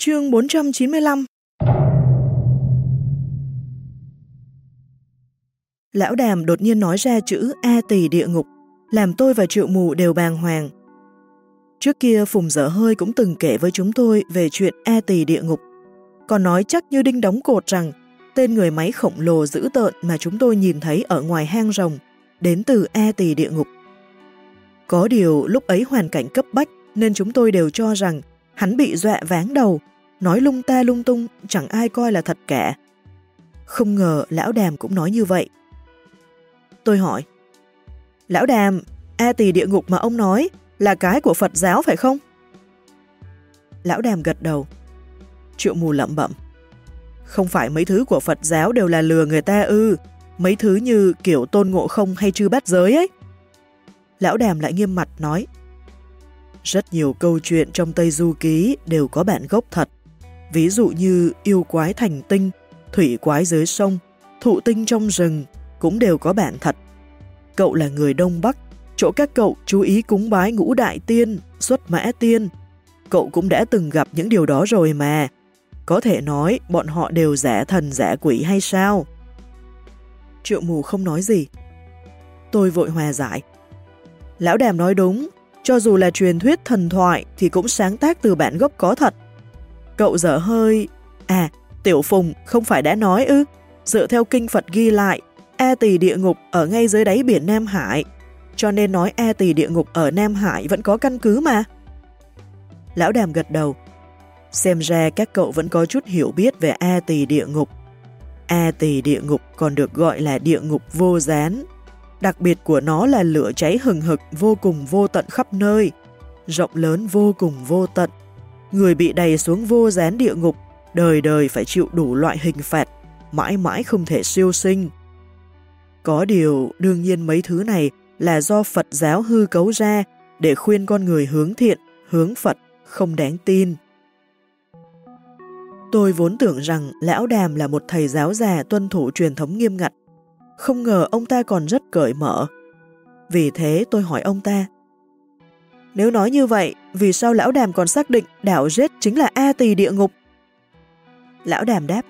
Chương 495 Lão đàm đột nhiên nói ra chữ A tỳ địa ngục, làm tôi và triệu mù đều bàng hoàng. Trước kia Phùng dở hơi cũng từng kể với chúng tôi về chuyện A tỳ địa ngục, còn nói chắc như đinh đóng cột rằng tên người máy khổng lồ dữ tợn mà chúng tôi nhìn thấy ở ngoài hang rồng đến từ A tỳ địa ngục. Có điều lúc ấy hoàn cảnh cấp bách nên chúng tôi đều cho rằng hắn bị dọa váng đầu, nói lung ta lung tung, chẳng ai coi là thật cả. Không ngờ lão đàm cũng nói như vậy. Tôi hỏi, Lão đàm, A tỳ địa ngục mà ông nói là cái của Phật giáo phải không? Lão đàm gật đầu. Triệu mù lẩm bẩm. Không phải mấy thứ của Phật giáo đều là lừa người ta ư, mấy thứ như kiểu tôn ngộ không hay chư bát giới ấy. Lão đàm lại nghiêm mặt nói. Rất nhiều câu chuyện trong Tây Du Ký đều có bản gốc thật. Ví dụ như yêu quái thành tinh, thủy quái dưới sông, thụ tinh trong rừng cũng đều có bản thật. Cậu là người Đông Bắc, chỗ các cậu chú ý cúng bái ngũ đại tiên, xuất mã tiên. Cậu cũng đã từng gặp những điều đó rồi mà. Có thể nói bọn họ đều giả thần giả quỷ hay sao? Triệu mù không nói gì. Tôi vội hòa giải. Lão đàm nói đúng, cho dù là truyền thuyết thần thoại thì cũng sáng tác từ bản gốc có thật. Cậu dở hơi... À, Tiểu Phùng không phải đã nói ư? Dựa theo kinh Phật ghi lại, A tỳ địa ngục ở ngay dưới đáy biển Nam Hải, cho nên nói A tỳ địa ngục ở Nam Hải vẫn có căn cứ mà. Lão đàm gật đầu. Xem ra các cậu vẫn có chút hiểu biết về A tỳ địa ngục. A tỳ địa ngục còn được gọi là địa ngục vô gián. Đặc biệt của nó là lửa cháy hừng hực vô cùng vô tận khắp nơi, rộng lớn vô cùng vô tận. Người bị đầy xuống vô gián địa ngục, đời đời phải chịu đủ loại hình phạt, mãi mãi không thể siêu sinh. Có điều, đương nhiên mấy thứ này là do Phật giáo hư cấu ra để khuyên con người hướng thiện, hướng Phật, không đáng tin. Tôi vốn tưởng rằng Lão Đàm là một thầy giáo già tuân thủ truyền thống nghiêm ngặt. Không ngờ ông ta còn rất cởi mở. Vì thế tôi hỏi ông ta. Nếu nói như vậy, vì sao Lão Đàm còn xác định đảo rết chính là A tỳ địa ngục? Lão Đàm đáp.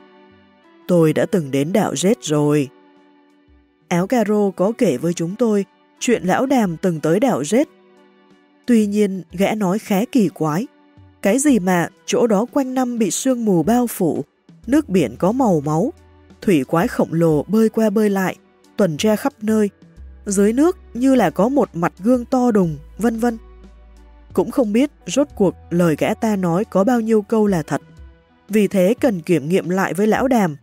Tôi đã từng đến đảo rết rồi. Áo caro có kể với chúng tôi chuyện lão đàm từng tới đảo rết. Tuy nhiên, gã nói khá kỳ quái. Cái gì mà chỗ đó quanh năm bị sương mù bao phủ, nước biển có màu máu, thủy quái khổng lồ bơi qua bơi lại, tuần tra khắp nơi. Dưới nước như là có một mặt gương to đùng, vân vân. Cũng không biết rốt cuộc lời gã ta nói có bao nhiêu câu là thật. Vì thế cần kiểm nghiệm lại với lão đàm.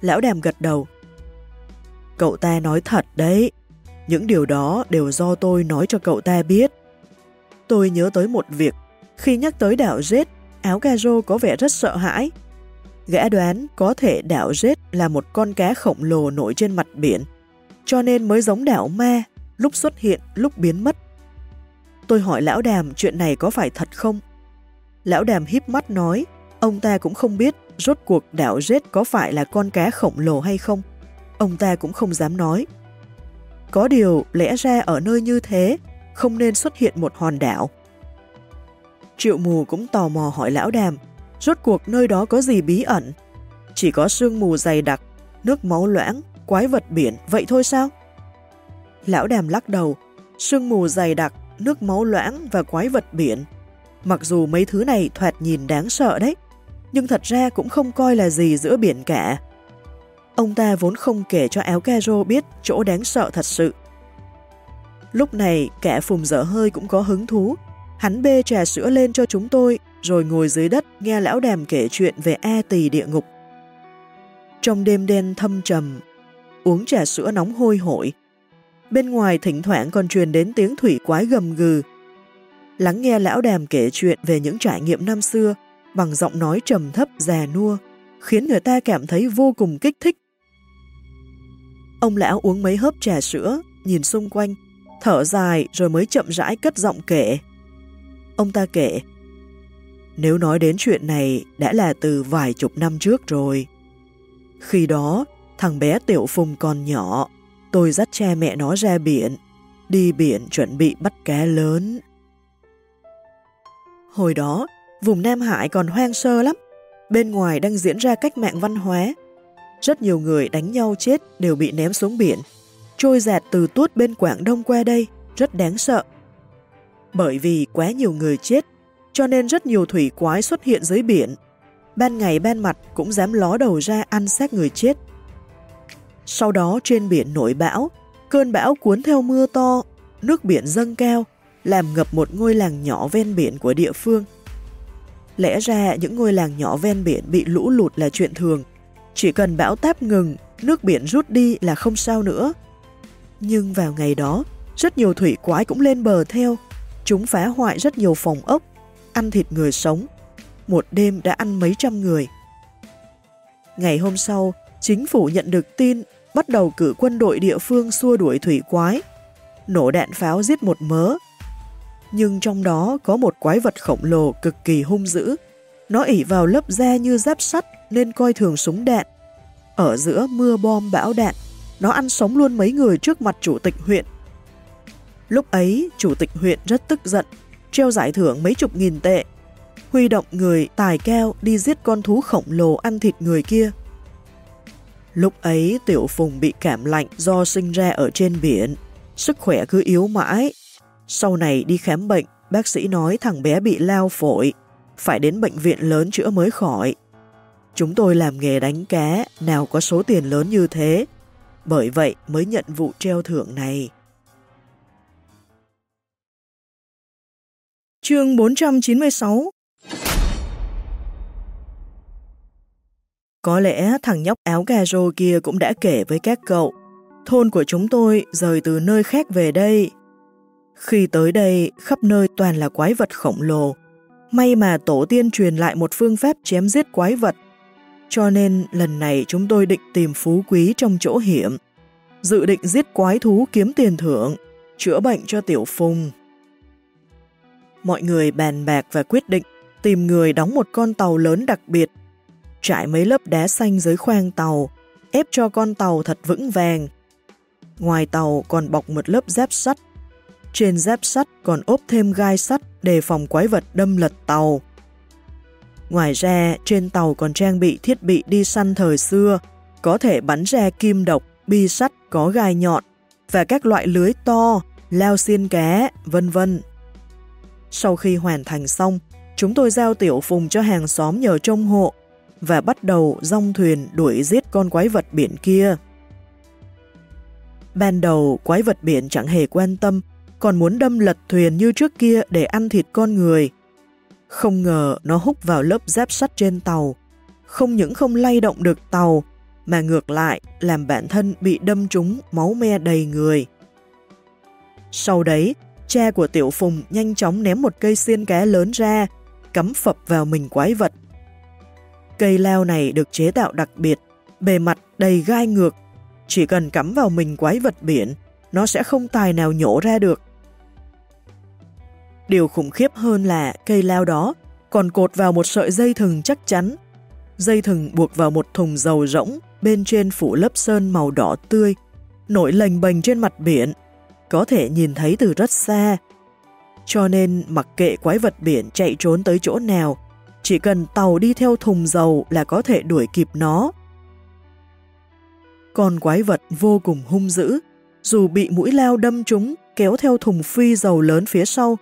Lão đàm gật đầu. Cậu ta nói thật đấy. Những điều đó đều do tôi nói cho cậu ta biết. Tôi nhớ tới một việc. Khi nhắc tới đảo Rết, áo caro có vẻ rất sợ hãi. Gã đoán có thể đảo Rết là một con cá khổng lồ nổi trên mặt biển, cho nên mới giống đảo ma, lúc xuất hiện, lúc biến mất. Tôi hỏi lão đàm chuyện này có phải thật không? Lão đàm híp mắt nói, ông ta cũng không biết rốt cuộc đảo Rết có phải là con cá khổng lồ hay không. Ông ta cũng không dám nói. Có điều lẽ ra ở nơi như thế không nên xuất hiện một hòn đảo. Triệu mù cũng tò mò hỏi lão đàm, rốt cuộc nơi đó có gì bí ẩn? Chỉ có sương mù dày đặc, nước máu loãng, quái vật biển, vậy thôi sao? Lão đàm lắc đầu, sương mù dày đặc, nước máu loãng và quái vật biển. Mặc dù mấy thứ này thoạt nhìn đáng sợ đấy, nhưng thật ra cũng không coi là gì giữa biển cả. Ông ta vốn không kể cho áo caro biết chỗ đáng sợ thật sự. Lúc này, cả phùng dở hơi cũng có hứng thú. Hắn bê trà sữa lên cho chúng tôi, rồi ngồi dưới đất nghe lão đàm kể chuyện về A tỳ địa ngục. Trong đêm đen thâm trầm, uống trà sữa nóng hôi hổi. Bên ngoài thỉnh thoảng còn truyền đến tiếng thủy quái gầm gừ. Lắng nghe lão đàm kể chuyện về những trải nghiệm năm xưa bằng giọng nói trầm thấp già nua, khiến người ta cảm thấy vô cùng kích thích Ông lão uống mấy hớp trà sữa, nhìn xung quanh, thở dài rồi mới chậm rãi cất giọng kể. Ông ta kể, nếu nói đến chuyện này đã là từ vài chục năm trước rồi. Khi đó, thằng bé Tiểu Phùng còn nhỏ, tôi dắt cha mẹ nó ra biển, đi biển chuẩn bị bắt cá lớn. Hồi đó, Vùng Nam Hải còn hoang sơ lắm, bên ngoài đang diễn ra cách mạng văn hóa. Rất nhiều người đánh nhau chết đều bị ném xuống biển, trôi dạt từ tuốt bên Quảng Đông qua đây, rất đáng sợ. Bởi vì quá nhiều người chết, cho nên rất nhiều thủy quái xuất hiện dưới biển. Ban ngày ban mặt cũng dám ló đầu ra ăn xác người chết. Sau đó trên biển nổi bão, cơn bão cuốn theo mưa to, nước biển dâng cao, làm ngập một ngôi làng nhỏ ven biển của địa phương. Lẽ ra những ngôi làng nhỏ ven biển bị lũ lụt là chuyện thường, chỉ cần bão táp ngừng, nước biển rút đi là không sao nữa. Nhưng vào ngày đó, rất nhiều thủy quái cũng lên bờ theo, chúng phá hoại rất nhiều phòng ốc, ăn thịt người sống. Một đêm đã ăn mấy trăm người. Ngày hôm sau, chính phủ nhận được tin bắt đầu cử quân đội địa phương xua đuổi thủy quái, nổ đạn pháo giết một mớ. Nhưng trong đó có một quái vật khổng lồ cực kỳ hung dữ. Nó ỉ vào lớp da như giáp sắt nên coi thường súng đạn. Ở giữa mưa bom bão đạn, nó ăn sống luôn mấy người trước mặt chủ tịch huyện. Lúc ấy, chủ tịch huyện rất tức giận, treo giải thưởng mấy chục nghìn tệ, huy động người tài keo đi giết con thú khổng lồ ăn thịt người kia. Lúc ấy Tiểu Phùng bị cảm lạnh do sinh ra ở trên biển, sức khỏe cứ yếu mãi. Sau này đi khám bệnh, bác sĩ nói thằng bé bị lao phổi, phải đến bệnh viện lớn chữa mới khỏi. Chúng tôi làm nghề đánh cá, nào có số tiền lớn như thế, bởi vậy mới nhận vụ treo thưởng này. Chương 496 Có lẽ thằng nhóc áo cà rô kia cũng đã kể với các cậu. Thôn của chúng tôi rời từ nơi khác về đây. Khi tới đây, khắp nơi toàn là quái vật khổng lồ. May mà tổ tiên truyền lại một phương pháp chém giết quái vật. Cho nên lần này chúng tôi định tìm phú quý trong chỗ hiểm. Dự định giết quái thú kiếm tiền thưởng, chữa bệnh cho tiểu phùng. Mọi người bàn bạc và quyết định tìm người đóng một con tàu lớn đặc biệt trải mấy lớp đá xanh dưới khoang tàu, ép cho con tàu thật vững vàng. Ngoài tàu còn bọc một lớp giáp sắt. Trên giáp sắt còn ốp thêm gai sắt để phòng quái vật đâm lật tàu. Ngoài ra, trên tàu còn trang bị thiết bị đi săn thời xưa, có thể bắn ra kim độc, bi sắt có gai nhọn và các loại lưới to, lao xiên cá, vân vân. Sau khi hoàn thành xong, chúng tôi giao tiểu phùng cho hàng xóm nhờ trông hộ và bắt đầu rong thuyền đuổi giết con quái vật biển kia. Ban đầu, quái vật biển chẳng hề quan tâm, còn muốn đâm lật thuyền như trước kia để ăn thịt con người. Không ngờ nó hút vào lớp giáp sắt trên tàu, không những không lay động được tàu, mà ngược lại làm bản thân bị đâm trúng máu me đầy người. Sau đấy, cha của Tiểu Phùng nhanh chóng ném một cây xiên cá lớn ra, cắm phập vào mình quái vật. Cây leo này được chế tạo đặc biệt, bề mặt đầy gai ngược. Chỉ cần cắm vào mình quái vật biển, nó sẽ không tài nào nhổ ra được. Điều khủng khiếp hơn là cây leo đó còn cột vào một sợi dây thừng chắc chắn. Dây thừng buộc vào một thùng dầu rỗng, bên trên phủ lớp sơn màu đỏ tươi, nổi lềnh bềnh trên mặt biển, có thể nhìn thấy từ rất xa. Cho nên mặc kệ quái vật biển chạy trốn tới chỗ nào, chỉ cần tàu đi theo thùng dầu là có thể đuổi kịp nó. Con quái vật vô cùng hung dữ, dù bị mũi lao đâm trúng kéo theo thùng phi dầu lớn phía sau,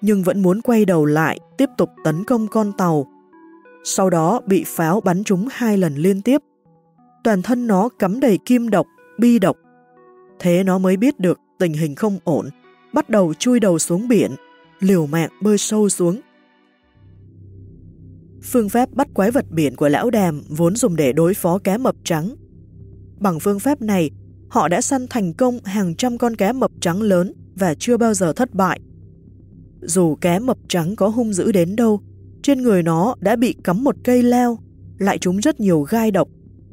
nhưng vẫn muốn quay đầu lại tiếp tục tấn công con tàu. Sau đó bị pháo bắn trúng hai lần liên tiếp. Toàn thân nó cắm đầy kim độc, bi độc. Thế nó mới biết được tình hình không ổn, bắt đầu chui đầu xuống biển, liều mạng bơi sâu xuống Phương pháp bắt quái vật biển của lão đàm vốn dùng để đối phó cá mập trắng. Bằng phương pháp này, họ đã săn thành công hàng trăm con cá mập trắng lớn và chưa bao giờ thất bại. Dù cá mập trắng có hung dữ đến đâu, trên người nó đã bị cắm một cây leo, lại trúng rất nhiều gai độc,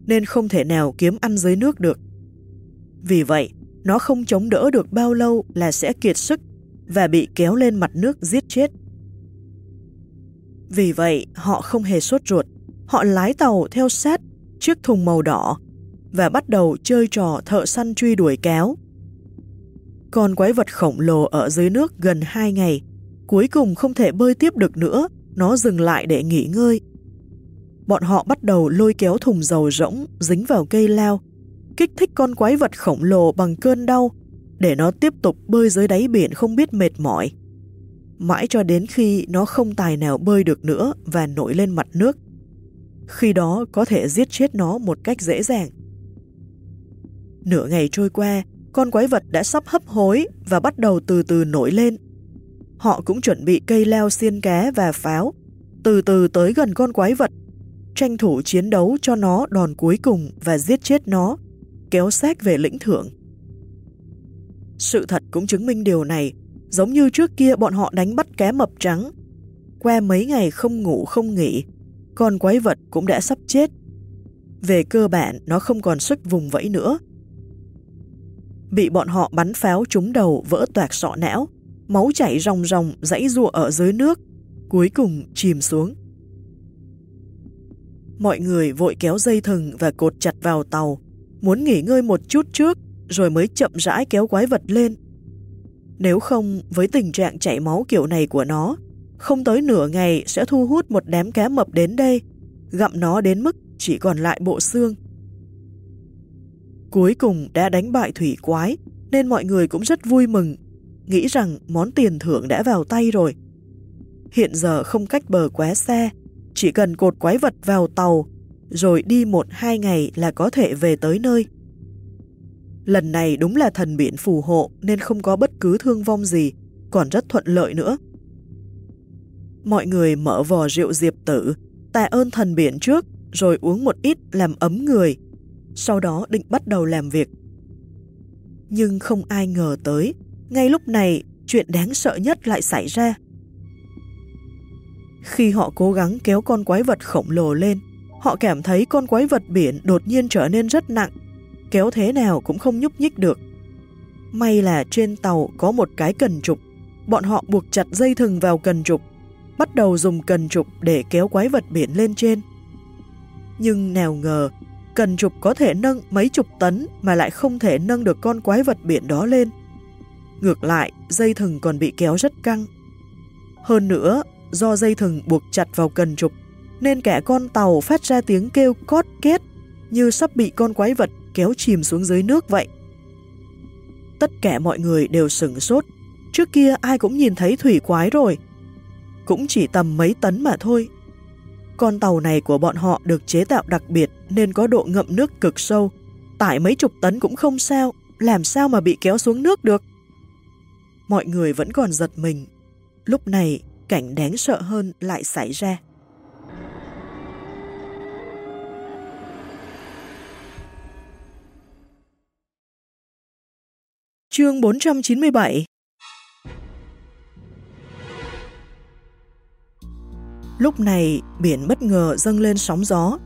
nên không thể nào kiếm ăn dưới nước được. Vì vậy, nó không chống đỡ được bao lâu là sẽ kiệt sức và bị kéo lên mặt nước giết chết. Vì vậy, họ không hề sốt ruột. Họ lái tàu theo sát chiếc thùng màu đỏ và bắt đầu chơi trò thợ săn truy đuổi kéo. Con quái vật khổng lồ ở dưới nước gần 2 ngày, cuối cùng không thể bơi tiếp được nữa, nó dừng lại để nghỉ ngơi. Bọn họ bắt đầu lôi kéo thùng dầu rỗng dính vào cây lao, kích thích con quái vật khổng lồ bằng cơn đau để nó tiếp tục bơi dưới đáy biển không biết mệt mỏi. Mãi cho đến khi nó không tài nào bơi được nữa và nổi lên mặt nước. Khi đó có thể giết chết nó một cách dễ dàng. Nửa ngày trôi qua, con quái vật đã sắp hấp hối và bắt đầu từ từ nổi lên. Họ cũng chuẩn bị cây leo xiên cá và pháo, từ từ tới gần con quái vật, tranh thủ chiến đấu cho nó đòn cuối cùng và giết chết nó, kéo xác về lĩnh thưởng. Sự thật cũng chứng minh điều này, giống như trước kia bọn họ đánh bắt cá mập trắng. Qua mấy ngày không ngủ không nghỉ, con quái vật cũng đã sắp chết. Về cơ bản, nó không còn sức vùng vẫy nữa, bị bọn họ bắn pháo trúng đầu vỡ toạc sọ não, máu chảy ròng ròng dãy rùa ở dưới nước, cuối cùng chìm xuống. Mọi người vội kéo dây thừng và cột chặt vào tàu, muốn nghỉ ngơi một chút trước rồi mới chậm rãi kéo quái vật lên. Nếu không, với tình trạng chảy máu kiểu này của nó, không tới nửa ngày sẽ thu hút một đám cá mập đến đây, gặm nó đến mức chỉ còn lại bộ xương. Cuối cùng đã đánh bại thủy quái, nên mọi người cũng rất vui mừng, nghĩ rằng món tiền thưởng đã vào tay rồi. Hiện giờ không cách bờ quá xa, chỉ cần cột quái vật vào tàu, rồi đi một hai ngày là có thể về tới nơi. Lần này đúng là thần biển phù hộ nên không có bất cứ thương vong gì, còn rất thuận lợi nữa. Mọi người mở vò rượu diệp tử, tạ ơn thần biển trước, rồi uống một ít làm ấm người, sau đó định bắt đầu làm việc. Nhưng không ai ngờ tới, ngay lúc này chuyện đáng sợ nhất lại xảy ra. Khi họ cố gắng kéo con quái vật khổng lồ lên, họ cảm thấy con quái vật biển đột nhiên trở nên rất nặng, kéo thế nào cũng không nhúc nhích được. May là trên tàu có một cái cần trục, bọn họ buộc chặt dây thừng vào cần trục, bắt đầu dùng cần trục để kéo quái vật biển lên trên. Nhưng nào ngờ cần trục có thể nâng mấy chục tấn mà lại không thể nâng được con quái vật biển đó lên. Ngược lại, dây thừng còn bị kéo rất căng. Hơn nữa, do dây thừng buộc chặt vào cần trục, nên cả con tàu phát ra tiếng kêu cót két như sắp bị con quái vật kéo chìm xuống dưới nước vậy. Tất cả mọi người đều sửng sốt, trước kia ai cũng nhìn thấy thủy quái rồi. Cũng chỉ tầm mấy tấn mà thôi, con tàu này của bọn họ được chế tạo đặc biệt nên có độ ngậm nước cực sâu. Tải mấy chục tấn cũng không sao, làm sao mà bị kéo xuống nước được. Mọi người vẫn còn giật mình. Lúc này, cảnh đáng sợ hơn lại xảy ra. Chương 497 Lúc này, biển bất ngờ dâng lên sóng gió.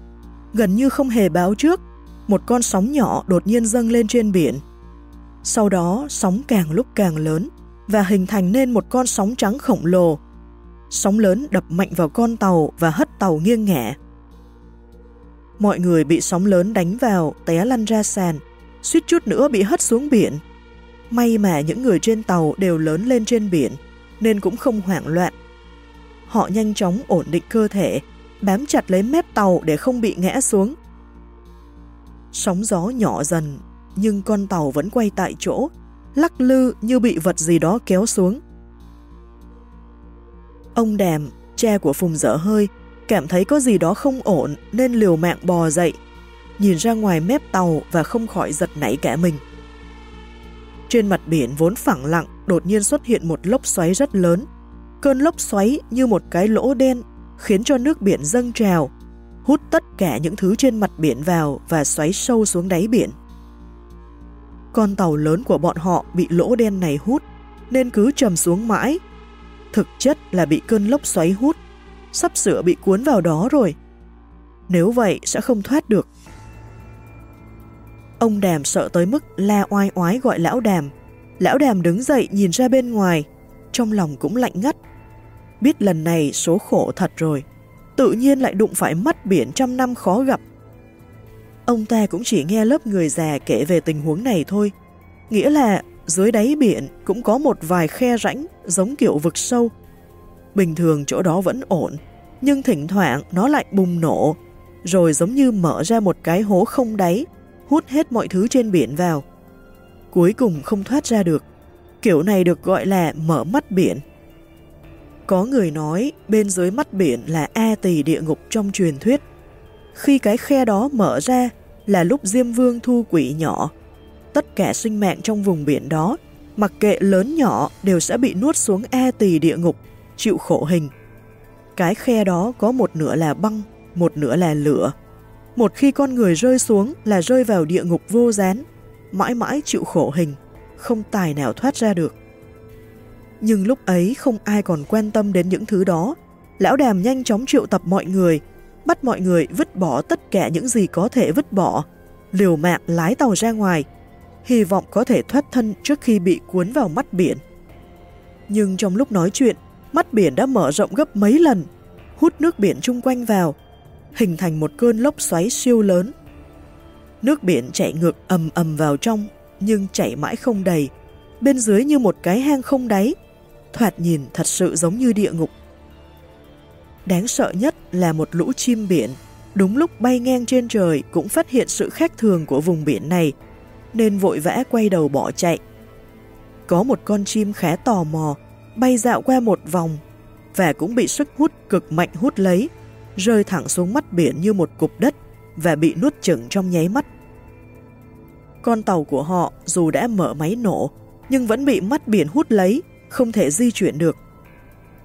Gần như không hề báo trước, một con sóng nhỏ đột nhiên dâng lên trên biển. Sau đó, sóng càng lúc càng lớn và hình thành nên một con sóng trắng khổng lồ. Sóng lớn đập mạnh vào con tàu và hất tàu nghiêng ngả. Mọi người bị sóng lớn đánh vào, té lăn ra sàn, suýt chút nữa bị hất xuống biển. May mà những người trên tàu đều lớn lên trên biển, nên cũng không hoảng loạn Họ nhanh chóng ổn định cơ thể, bám chặt lấy mép tàu để không bị ngã xuống. Sóng gió nhỏ dần, nhưng con tàu vẫn quay tại chỗ, lắc lư như bị vật gì đó kéo xuống. Ông Đàm, cha của Phùng dở hơi, cảm thấy có gì đó không ổn nên liều mạng bò dậy, nhìn ra ngoài mép tàu và không khỏi giật nảy cả mình. Trên mặt biển vốn phẳng lặng, đột nhiên xuất hiện một lốc xoáy rất lớn, Cơn lốc xoáy như một cái lỗ đen khiến cho nước biển dâng trào, hút tất cả những thứ trên mặt biển vào và xoáy sâu xuống đáy biển. Con tàu lớn của bọn họ bị lỗ đen này hút nên cứ trầm xuống mãi. Thực chất là bị cơn lốc xoáy hút, sắp sửa bị cuốn vào đó rồi. Nếu vậy sẽ không thoát được. Ông Đàm sợ tới mức la oai oái gọi lão Đàm. Lão Đàm đứng dậy nhìn ra bên ngoài, trong lòng cũng lạnh ngắt. Biết lần này số khổ thật rồi, tự nhiên lại đụng phải mắt biển trăm năm khó gặp. Ông ta cũng chỉ nghe lớp người già kể về tình huống này thôi, nghĩa là dưới đáy biển cũng có một vài khe rãnh giống kiểu vực sâu. Bình thường chỗ đó vẫn ổn, nhưng thỉnh thoảng nó lại bùng nổ, rồi giống như mở ra một cái hố không đáy, hút hết mọi thứ trên biển vào. Cuối cùng không thoát ra được. Kiểu này được gọi là mở mắt biển. Có người nói bên dưới mắt biển là A tỳ địa ngục trong truyền thuyết. Khi cái khe đó mở ra là lúc Diêm Vương thu quỷ nhỏ. Tất cả sinh mạng trong vùng biển đó, mặc kệ lớn nhỏ đều sẽ bị nuốt xuống A tỳ địa ngục, chịu khổ hình. Cái khe đó có một nửa là băng, một nửa là lửa. Một khi con người rơi xuống là rơi vào địa ngục vô gián, mãi mãi chịu khổ hình, không tài nào thoát ra được. Nhưng lúc ấy không ai còn quan tâm đến những thứ đó. Lão đàm nhanh chóng triệu tập mọi người, bắt mọi người vứt bỏ tất cả những gì có thể vứt bỏ, liều mạng lái tàu ra ngoài, hy vọng có thể thoát thân trước khi bị cuốn vào mắt biển. Nhưng trong lúc nói chuyện, mắt biển đã mở rộng gấp mấy lần, hút nước biển chung quanh vào, hình thành một cơn lốc xoáy siêu lớn. Nước biển chảy ngược ầm ầm vào trong, nhưng chảy mãi không đầy, bên dưới như một cái hang không đáy, thoạt nhìn thật sự giống như địa ngục. Đáng sợ nhất là một lũ chim biển, đúng lúc bay ngang trên trời cũng phát hiện sự khác thường của vùng biển này, nên vội vã quay đầu bỏ chạy. Có một con chim khá tò mò, bay dạo qua một vòng, và cũng bị sức hút cực mạnh hút lấy, rơi thẳng xuống mắt biển như một cục đất và bị nuốt chửng trong nháy mắt. Con tàu của họ dù đã mở máy nổ, nhưng vẫn bị mắt biển hút lấy, không thể di chuyển được.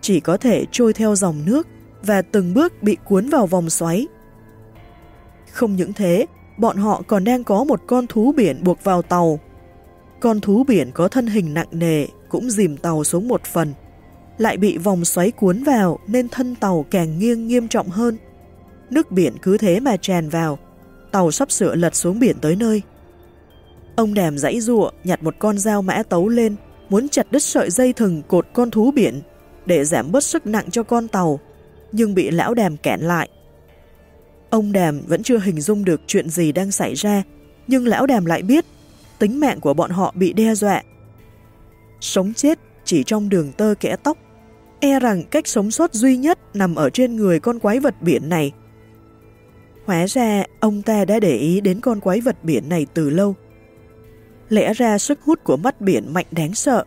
Chỉ có thể trôi theo dòng nước và từng bước bị cuốn vào vòng xoáy. Không những thế, bọn họ còn đang có một con thú biển buộc vào tàu. Con thú biển có thân hình nặng nề cũng dìm tàu xuống một phần, lại bị vòng xoáy cuốn vào nên thân tàu càng nghiêng nghiêm trọng hơn. Nước biển cứ thế mà tràn vào, tàu sắp sửa lật xuống biển tới nơi. Ông đàm dãy rụa nhặt một con dao mã tấu lên, muốn chặt đứt sợi dây thừng cột con thú biển để giảm bớt sức nặng cho con tàu, nhưng bị lão đàm cản lại. Ông đàm vẫn chưa hình dung được chuyện gì đang xảy ra, nhưng lão đàm lại biết tính mạng của bọn họ bị đe dọa. Sống chết chỉ trong đường tơ kẽ tóc, e rằng cách sống sót duy nhất nằm ở trên người con quái vật biển này. Hóa ra, ông ta đã để ý đến con quái vật biển này từ lâu. Lẽ ra sức hút của mắt biển mạnh đáng sợ.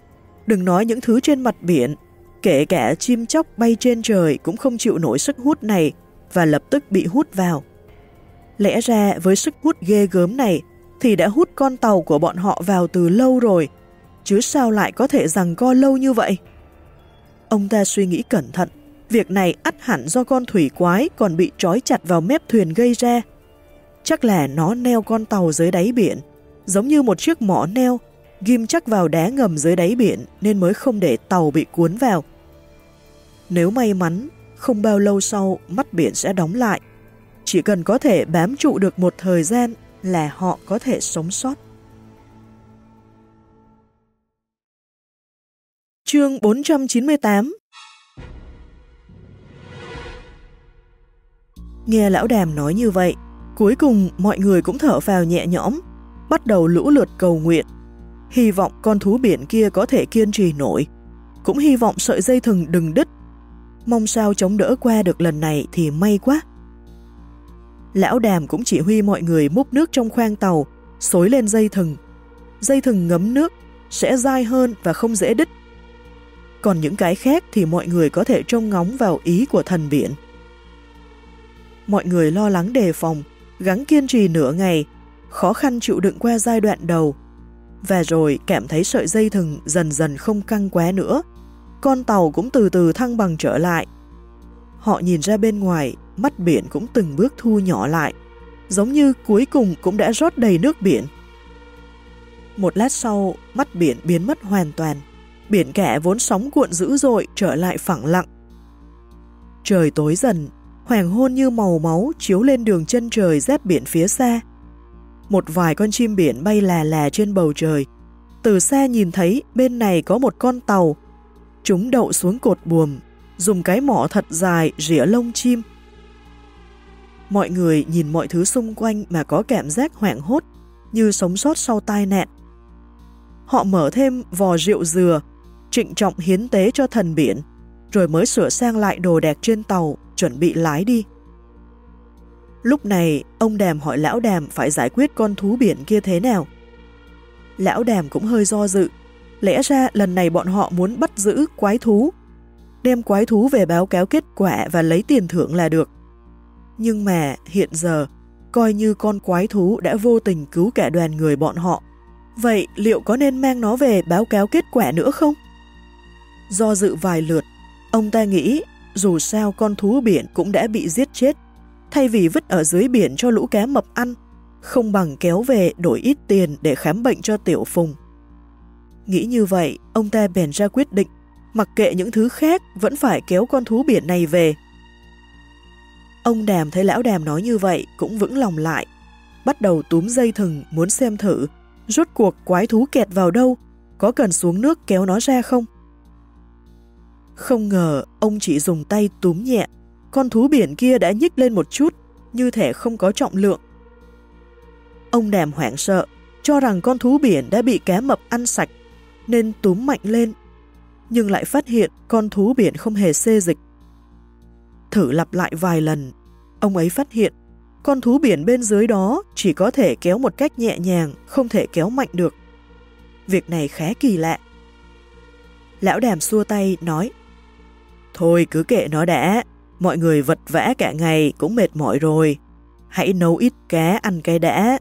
Đừng nói những thứ trên mặt biển, kể cả chim chóc bay trên trời cũng không chịu nổi sức hút này và lập tức bị hút vào. Lẽ ra với sức hút ghê gớm này thì đã hút con tàu của bọn họ vào từ lâu rồi, chứ sao lại có thể rằng co lâu như vậy? Ông ta suy nghĩ cẩn thận, việc này ắt hẳn do con thủy quái còn bị trói chặt vào mép thuyền gây ra. Chắc là nó neo con tàu dưới đáy biển, giống như một chiếc mỏ neo, ghim chắc vào đá ngầm dưới đáy biển nên mới không để tàu bị cuốn vào. Nếu may mắn, không bao lâu sau mắt biển sẽ đóng lại. Chỉ cần có thể bám trụ được một thời gian là họ có thể sống sót. Chương 498 Nghe lão đàm nói như vậy, cuối cùng mọi người cũng thở vào nhẹ nhõm, bắt đầu lũ lượt cầu nguyện. Hy vọng con thú biển kia có thể kiên trì nổi, cũng hy vọng sợi dây thừng đừng đứt. Mong sao chống đỡ qua được lần này thì may quá. Lão đàm cũng chỉ huy mọi người múc nước trong khoang tàu, xối lên dây thừng. Dây thừng ngấm nước sẽ dai hơn và không dễ đứt. Còn những cái khác thì mọi người có thể trông ngóng vào ý của thần biển. Mọi người lo lắng đề phòng, gắng kiên trì nửa ngày khó khăn chịu đựng qua giai đoạn đầu, và rồi cảm thấy sợi dây thừng dần dần không căng quá nữa. Con tàu cũng từ từ thăng bằng trở lại. Họ nhìn ra bên ngoài, mắt biển cũng từng bước thu nhỏ lại, giống như cuối cùng cũng đã rót đầy nước biển. Một lát sau, mắt biển biến mất hoàn toàn. Biển kẻ vốn sóng cuộn dữ dội trở lại phẳng lặng. Trời tối dần, hoàng hôn như màu máu chiếu lên đường chân trời dép biển phía xa một vài con chim biển bay lè lè trên bầu trời. Từ xa nhìn thấy bên này có một con tàu. Chúng đậu xuống cột buồm, dùng cái mỏ thật dài rỉa lông chim. Mọi người nhìn mọi thứ xung quanh mà có cảm giác hoảng hốt, như sống sót sau tai nạn. Họ mở thêm vò rượu dừa, trịnh trọng hiến tế cho thần biển, rồi mới sửa sang lại đồ đạc trên tàu, chuẩn bị lái đi. Lúc này, ông Đàm hỏi Lão Đàm phải giải quyết con thú biển kia thế nào. Lão Đàm cũng hơi do dự, lẽ ra lần này bọn họ muốn bắt giữ quái thú, đem quái thú về báo cáo kết quả và lấy tiền thưởng là được. Nhưng mà hiện giờ, coi như con quái thú đã vô tình cứu cả đoàn người bọn họ. Vậy liệu có nên mang nó về báo cáo kết quả nữa không? Do dự vài lượt, ông ta nghĩ dù sao con thú biển cũng đã bị giết chết, thay vì vứt ở dưới biển cho lũ cá mập ăn, không bằng kéo về đổi ít tiền để khám bệnh cho tiểu phùng. Nghĩ như vậy, ông ta bèn ra quyết định, mặc kệ những thứ khác vẫn phải kéo con thú biển này về. Ông Đàm thấy lão Đàm nói như vậy cũng vững lòng lại, bắt đầu túm dây thừng muốn xem thử, rốt cuộc quái thú kẹt vào đâu, có cần xuống nước kéo nó ra không? Không ngờ ông chỉ dùng tay túm nhẹ, con thú biển kia đã nhích lên một chút, như thể không có trọng lượng. Ông Đàm hoảng sợ, cho rằng con thú biển đã bị cá mập ăn sạch, nên túm mạnh lên, nhưng lại phát hiện con thú biển không hề xê dịch. Thử lặp lại vài lần, ông ấy phát hiện con thú biển bên dưới đó chỉ có thể kéo một cách nhẹ nhàng, không thể kéo mạnh được. Việc này khá kỳ lạ. Lão đàm xua tay, nói Thôi cứ kệ nó đã, mọi người vật vã cả ngày cũng mệt mỏi rồi. Hãy nấu ít cá ăn cái đã.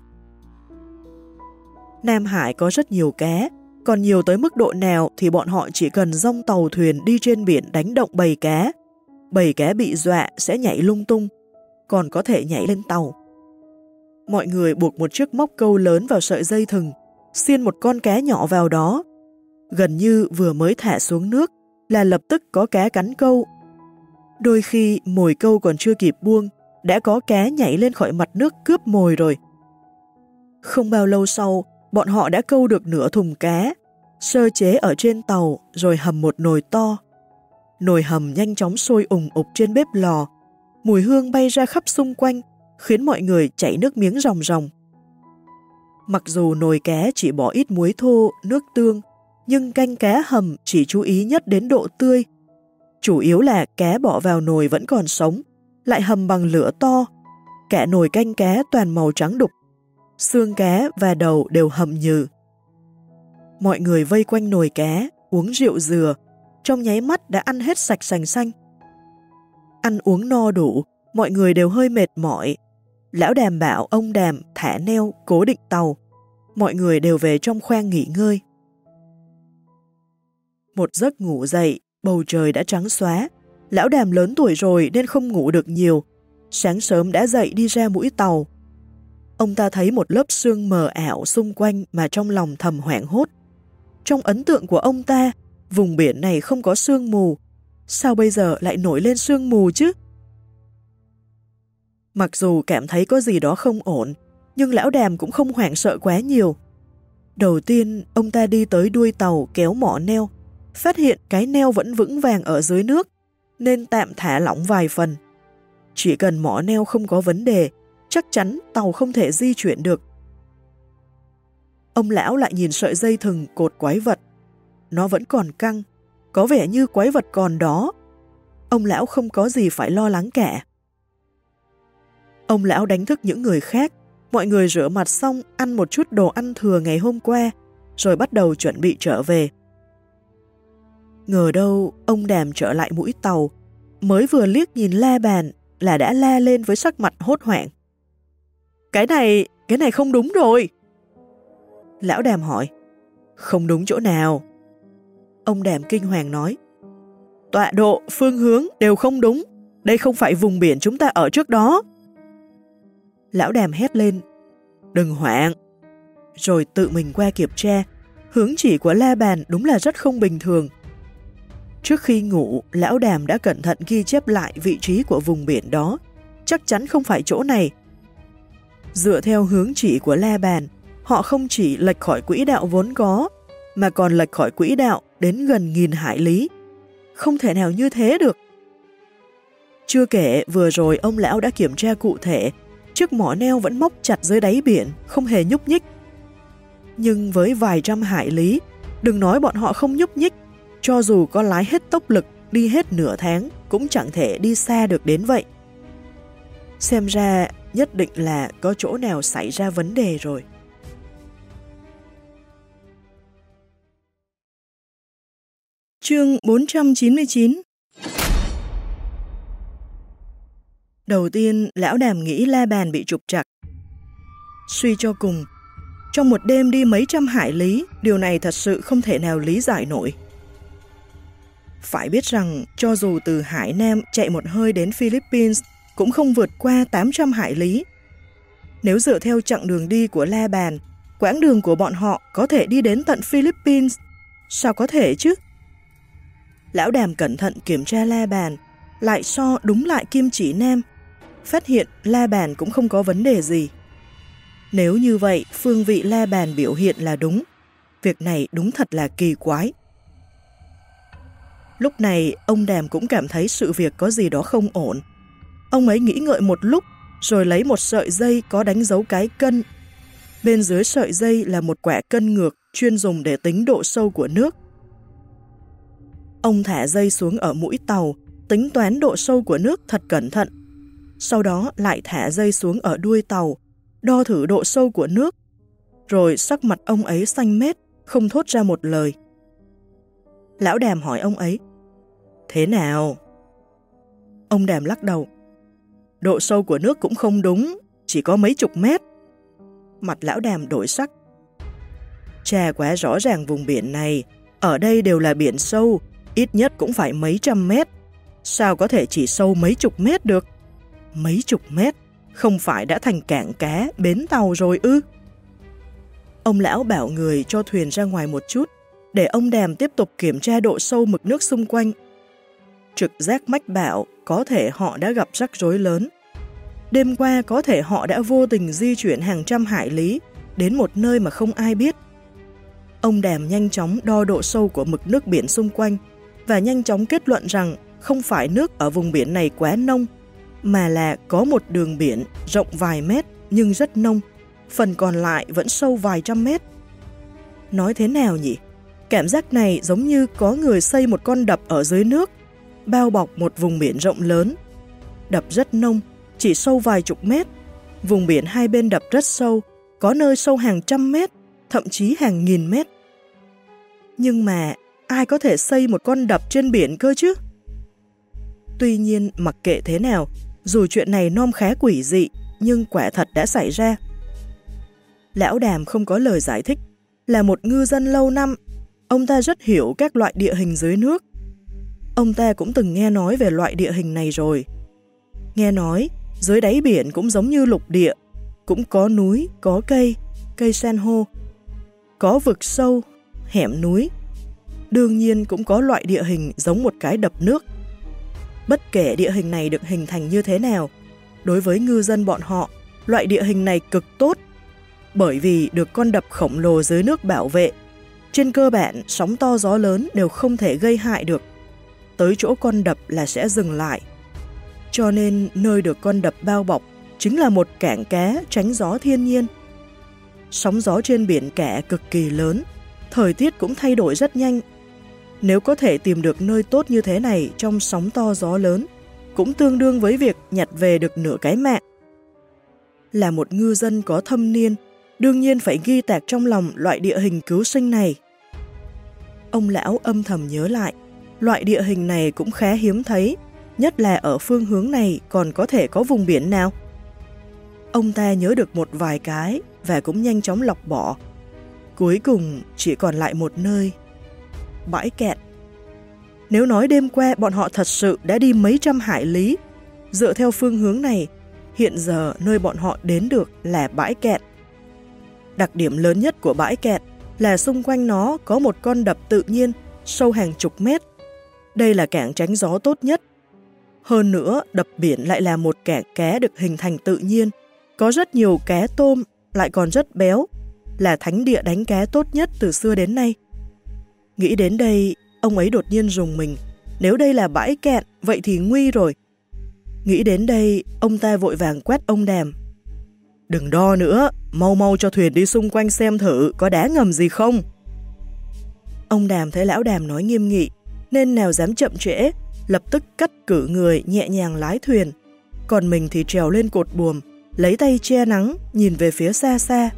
Nam Hải có rất nhiều cá, còn nhiều tới mức độ nào thì bọn họ chỉ cần rong tàu thuyền đi trên biển đánh động bầy cá. Bầy cá bị dọa sẽ nhảy lung tung, còn có thể nhảy lên tàu. Mọi người buộc một chiếc móc câu lớn vào sợi dây thừng, xiên một con cá nhỏ vào đó. Gần như vừa mới thả xuống nước là lập tức có cá cắn câu. Đôi khi mồi câu còn chưa kịp buông, đã có cá nhảy lên khỏi mặt nước cướp mồi rồi. Không bao lâu sau, bọn họ đã câu được nửa thùng cá, sơ chế ở trên tàu rồi hầm một nồi to. Nồi hầm nhanh chóng sôi ủng ục trên bếp lò, mùi hương bay ra khắp xung quanh, khiến mọi người chảy nước miếng ròng ròng. Mặc dù nồi cá chỉ bỏ ít muối thô, nước tương, nhưng canh cá hầm chỉ chú ý nhất đến độ tươi. Chủ yếu là cá bỏ vào nồi vẫn còn sống, lại hầm bằng lửa to. Cả nồi canh cá toàn màu trắng đục, xương cá và đầu đều hầm nhừ. Mọi người vây quanh nồi cá, uống rượu dừa, trong nháy mắt đã ăn hết sạch sành xanh. Ăn uống no đủ, mọi người đều hơi mệt mỏi. Lão đàm bảo ông đàm thả neo, cố định tàu. Mọi người đều về trong khoang nghỉ ngơi. Một giấc ngủ dậy, bầu trời đã trắng xóa. Lão đàm lớn tuổi rồi nên không ngủ được nhiều. Sáng sớm đã dậy đi ra mũi tàu. Ông ta thấy một lớp sương mờ ảo xung quanh mà trong lòng thầm hoảng hốt. Trong ấn tượng của ông ta, vùng biển này không có sương mù. Sao bây giờ lại nổi lên sương mù chứ? Mặc dù cảm thấy có gì đó không ổn, nhưng lão đàm cũng không hoảng sợ quá nhiều. Đầu tiên, ông ta đi tới đuôi tàu kéo mỏ neo, phát hiện cái neo vẫn vững vàng ở dưới nước, nên tạm thả lỏng vài phần. Chỉ cần mỏ neo không có vấn đề, chắc chắn tàu không thể di chuyển được. Ông lão lại nhìn sợi dây thừng cột quái vật. Nó vẫn còn căng, có vẻ như quái vật còn đó. Ông lão không có gì phải lo lắng cả. Ông lão đánh thức những người khác, mọi người rửa mặt xong ăn một chút đồ ăn thừa ngày hôm qua, rồi bắt đầu chuẩn bị trở về. Ngờ đâu, ông đàm trở lại mũi tàu, mới vừa liếc nhìn la bàn là đã la lên với sắc mặt hốt hoảng. Cái này, cái này không đúng rồi. Lão đàm hỏi, không đúng chỗ nào. Ông đàm kinh hoàng nói, tọa độ, phương hướng đều không đúng, đây không phải vùng biển chúng ta ở trước đó. Lão đàm hét lên, đừng hoảng. Rồi tự mình qua kiểm tra, hướng chỉ của la bàn đúng là rất không bình thường. Trước khi ngủ, lão đàm đã cẩn thận ghi chép lại vị trí của vùng biển đó. Chắc chắn không phải chỗ này. Dựa theo hướng chỉ của la bàn, họ không chỉ lệch khỏi quỹ đạo vốn có, mà còn lệch khỏi quỹ đạo đến gần nghìn hải lý. Không thể nào như thế được. Chưa kể, vừa rồi ông lão đã kiểm tra cụ thể, chiếc mỏ neo vẫn móc chặt dưới đáy biển, không hề nhúc nhích. Nhưng với vài trăm hải lý, đừng nói bọn họ không nhúc nhích, cho dù có lái hết tốc lực đi hết nửa tháng cũng chẳng thể đi xa được đến vậy. Xem ra nhất định là có chỗ nào xảy ra vấn đề rồi. Chương 499 Đầu tiên, lão đàm nghĩ la bàn bị trục trặc. Suy cho cùng, trong một đêm đi mấy trăm hải lý, điều này thật sự không thể nào lý giải nổi. Phải biết rằng, cho dù từ Hải Nam chạy một hơi đến Philippines cũng không vượt qua 800 hải lý. Nếu dựa theo chặng đường đi của La Bàn, quãng đường của bọn họ có thể đi đến tận Philippines. Sao có thể chứ? Lão đàm cẩn thận kiểm tra La Bàn, lại so đúng lại kim chỉ nam. Phát hiện La Bàn cũng không có vấn đề gì. Nếu như vậy, phương vị La Bàn biểu hiện là đúng. Việc này đúng thật là kỳ quái. Lúc này, ông Đàm cũng cảm thấy sự việc có gì đó không ổn. Ông ấy nghĩ ngợi một lúc, rồi lấy một sợi dây có đánh dấu cái cân. Bên dưới sợi dây là một quả cân ngược chuyên dùng để tính độ sâu của nước. Ông thả dây xuống ở mũi tàu, tính toán độ sâu của nước thật cẩn thận. Sau đó lại thả dây xuống ở đuôi tàu, đo thử độ sâu của nước. Rồi sắc mặt ông ấy xanh mét, không thốt ra một lời. Lão đàm hỏi ông ấy, Thế nào? Ông đàm lắc đầu. Độ sâu của nước cũng không đúng, chỉ có mấy chục mét. Mặt lão đàm đổi sắc. Cha quá rõ ràng vùng biển này, ở đây đều là biển sâu, ít nhất cũng phải mấy trăm mét. Sao có thể chỉ sâu mấy chục mét được? Mấy chục mét, không phải đã thành cảng cá, bến tàu rồi ư? Ông lão bảo người cho thuyền ra ngoài một chút, để ông đàm tiếp tục kiểm tra độ sâu mực nước xung quanh trực giác mách bảo có thể họ đã gặp rắc rối lớn. Đêm qua có thể họ đã vô tình di chuyển hàng trăm hải lý đến một nơi mà không ai biết. Ông Đàm nhanh chóng đo độ sâu của mực nước biển xung quanh và nhanh chóng kết luận rằng không phải nước ở vùng biển này quá nông, mà là có một đường biển rộng vài mét nhưng rất nông, phần còn lại vẫn sâu vài trăm mét. Nói thế nào nhỉ? Cảm giác này giống như có người xây một con đập ở dưới nước bao bọc một vùng biển rộng lớn. Đập rất nông, chỉ sâu vài chục mét. Vùng biển hai bên đập rất sâu, có nơi sâu hàng trăm mét, thậm chí hàng nghìn mét. Nhưng mà ai có thể xây một con đập trên biển cơ chứ? Tuy nhiên, mặc kệ thế nào, dù chuyện này non khá quỷ dị, nhưng quả thật đã xảy ra. Lão Đàm không có lời giải thích, là một ngư dân lâu năm, ông ta rất hiểu các loại địa hình dưới nước, Ông ta cũng từng nghe nói về loại địa hình này rồi. Nghe nói, dưới đáy biển cũng giống như lục địa, cũng có núi, có cây, cây san hô, có vực sâu, hẻm núi. Đương nhiên cũng có loại địa hình giống một cái đập nước. Bất kể địa hình này được hình thành như thế nào, đối với ngư dân bọn họ, loại địa hình này cực tốt, bởi vì được con đập khổng lồ dưới nước bảo vệ. Trên cơ bản, sóng to gió lớn đều không thể gây hại được tới chỗ con đập là sẽ dừng lại. Cho nên nơi được con đập bao bọc chính là một cảng cá tránh gió thiên nhiên. Sóng gió trên biển kẻ cực kỳ lớn, thời tiết cũng thay đổi rất nhanh. Nếu có thể tìm được nơi tốt như thế này trong sóng to gió lớn, cũng tương đương với việc nhặt về được nửa cái mạng. Là một ngư dân có thâm niên, đương nhiên phải ghi tạc trong lòng loại địa hình cứu sinh này. Ông lão âm thầm nhớ lại, Loại địa hình này cũng khá hiếm thấy, nhất là ở phương hướng này còn có thể có vùng biển nào. Ông ta nhớ được một vài cái và cũng nhanh chóng lọc bỏ. Cuối cùng chỉ còn lại một nơi. Bãi kẹt. Nếu nói đêm qua bọn họ thật sự đã đi mấy trăm hải lý, dựa theo phương hướng này, hiện giờ nơi bọn họ đến được là bãi kẹt. Đặc điểm lớn nhất của bãi kẹt là xung quanh nó có một con đập tự nhiên sâu hàng chục mét đây là cảng tránh gió tốt nhất. Hơn nữa, đập biển lại là một cảng cá được hình thành tự nhiên, có rất nhiều cá tôm, lại còn rất béo, là thánh địa đánh cá tốt nhất từ xưa đến nay. Nghĩ đến đây, ông ấy đột nhiên rùng mình, nếu đây là bãi cạn, vậy thì nguy rồi. Nghĩ đến đây, ông ta vội vàng quét ông đàm. Đừng đo nữa, mau mau cho thuyền đi xung quanh xem thử có đá ngầm gì không. Ông đàm thấy lão đàm nói nghiêm nghị, nên nào dám chậm trễ, lập tức cắt cử người nhẹ nhàng lái thuyền, còn mình thì trèo lên cột buồm, lấy tay che nắng, nhìn về phía xa xa.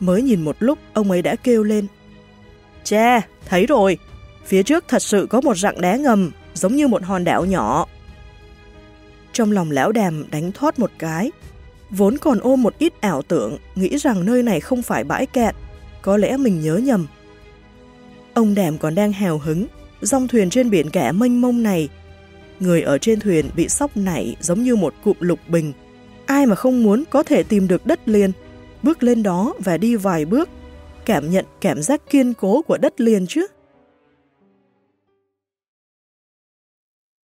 Mới nhìn một lúc, ông ấy đã kêu lên. Cha, thấy rồi, phía trước thật sự có một rặng đá ngầm, giống như một hòn đảo nhỏ. Trong lòng lão đàm đánh thoát một cái, vốn còn ôm một ít ảo tưởng, nghĩ rằng nơi này không phải bãi cạn, có lẽ mình nhớ nhầm. Ông đàm còn đang hào hứng, dòng thuyền trên biển kẻ mênh mông này. Người ở trên thuyền bị sóc nảy giống như một cụm lục bình. Ai mà không muốn có thể tìm được đất liền, bước lên đó và đi vài bước, cảm nhận cảm giác kiên cố của đất liền chứ.